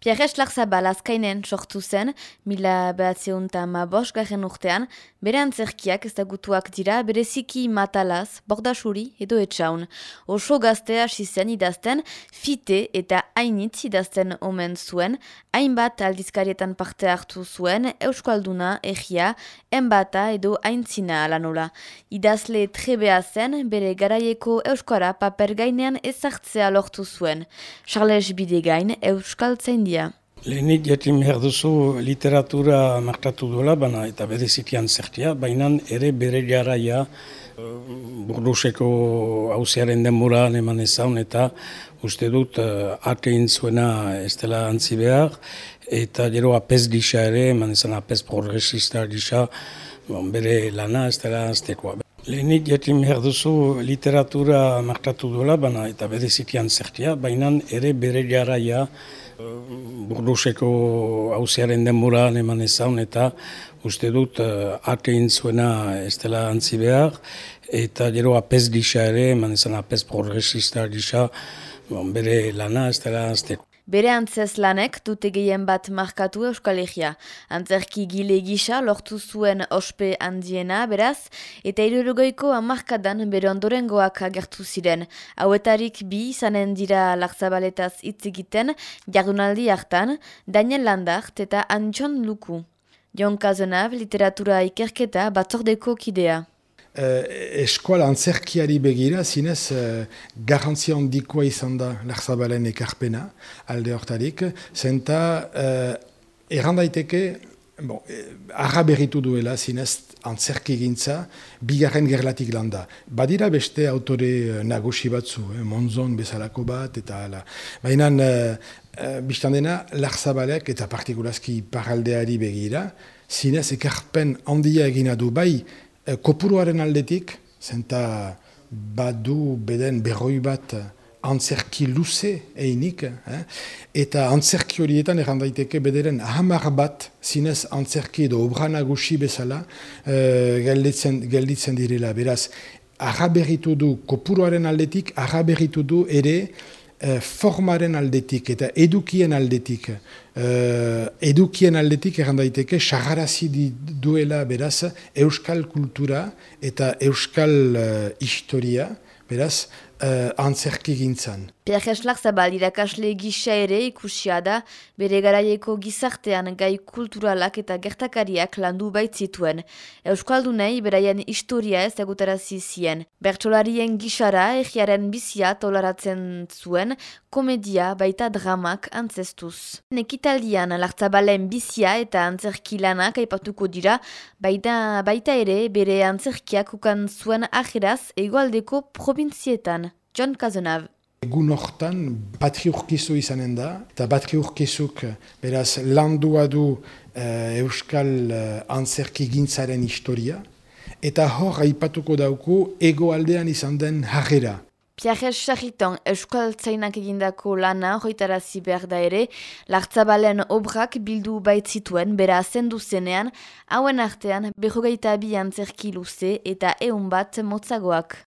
Pierre Larzabal azkainen sortu zen, mila behatzeun eta ma garen urtean, bere antzerkiak ezagutuak dira bereziki matalaz, bordasuri edo etxaun. Oso gaztea hasi zen idazten, fite eta hainitz idazten omen zuen, hainbat aldizkarietan parte hartu zuen, euskalduna, egia, enbata edo haintzina alanola. Idazle trebea zen, bere garaieko euskara paper gainean ezartzea lortu zuen. Charles Bidegain, euskal dia. Lehenik jatin behar duzu literatura markatu duela, baina eta berezitian zertia, baina ere bere garaia eh, burduseko hauziaren denbora eman ezaun eta uste dut uh, arte intzuena ez dela antzi behar eta gero apez gisa ere, eman ezan apez progresista gisa, bon, bere lana ez dela antztekoa. Lehenik jatin behar duzu literatura markatu duela, baina eta berezitian zertia, baina ere bere garaia Burduseko hauziaren denbora eman ezaun eta uste dut uh, arte intzuena ez dela antzi behar eta gero apez gisa ere, eman ezan apez progresista gisa, bere lana ez dela antzteko. Bere antzez lanek dute gehien bat markatu Euskal Herria. Antzerki gile gisa lortu zuen ospe handiena beraz, eta irurogoiko amarkadan bere ondorengoak agertu ziren. Hauetarik bi izanen dira larzabaletaz hitz egiten, jardunaldi hartan, Daniel Landart eta Antxon Luku. Jon Kazenav, literatura ikerketa batzordeko kidea eh, eskola antzerkiari begira, zinez, eh, garantzia handikoa izan da Larzabalen ekarpena, alde hortarik, zenta eh, errandaiteke, bon, eh, duela, zinez, antzerki gintza, bigarren gerlatik landa. Badira beste autore eh, nagusi batzu, eh, Monzon bezalako bat, eta ala. Baina, eh, eh, biztan dena, Larzabalek eta partikulazki paraldeari begira, zinez, ekarpen handia egina du bai, e, kopuruaren aldetik, zenta badu beden berroi bat antzerki luze einik, eh? eta antzerki horietan errandaiteke bederen hamar bat zinez antzerki edo obra nagusi bezala eh, gelditzen, gelditzen direla. Beraz, araberritu du kopuruaren aldetik, araberritu du ere Eh, formaren aldetik eta edukien aldetik. Uh, edukien aldetik eran daiteke sagarazi duela beraz euskal kultura eta euskal uh, historia, beraz, uh, antzerki gintzan. Pierre Zabal irakasle gisa ere ikusia da, bere garaieko gizartean gai kulturalak eta gertakariak landu baitzituen. Euskaldunei beraien historia ez egutarazi zien. Bertsolarien gisara egiaren bizia toleratzen zuen, komedia baita dramak antzestuz. Nekitaldian lartzabalen bizia eta antzerki lanak aipatuko dira, baita, baita ere bere antzerkiak ukan zuen ajeraz egualdeko provinzietan. John Kazenav. Egun hortan, batri urkizu izanen da, eta batri urkizuk beraz landua du uh, Euskal uh, antzerki gintzaren historia, eta hor aipatuko dauku ego aldean izan den jarrera. Pierre Charriton Euskal Zainak egindako lana hoitarazi behar da ere, lartzabalen obrak bildu baitzituen bera zendu zenean, hauen artean behogeita bi antzerki luze eta eun bat motzagoak.